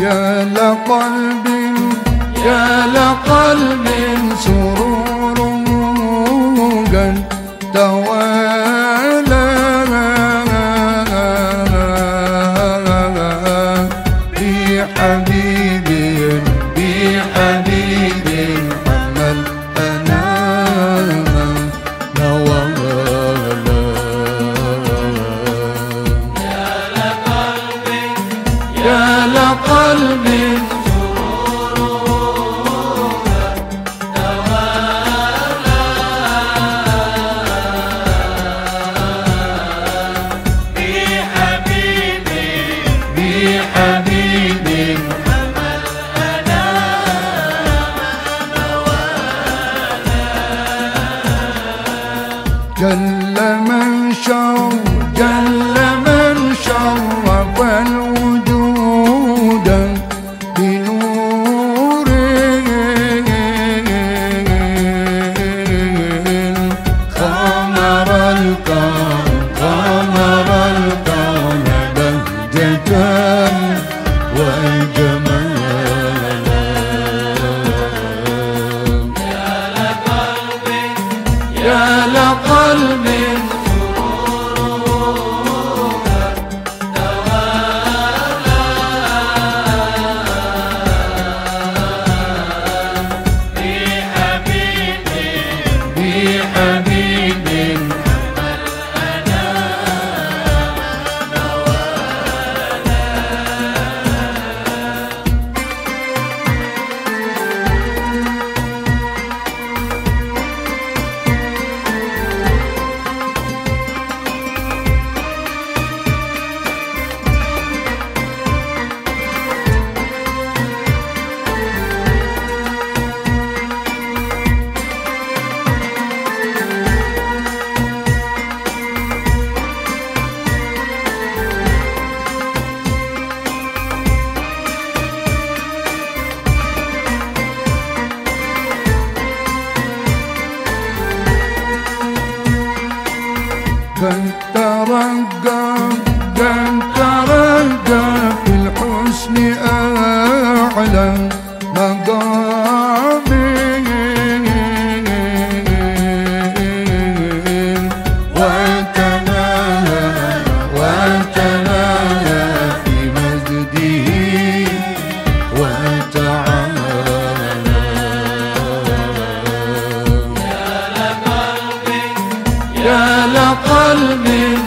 يا لقلب يا لقلب سرور قد توالى جل من شر جل من شرف لقلبي كن ترقى في الحسن أعلى مقام وتناهى وتناهى في مجده. وتعالى. يا لقلبي.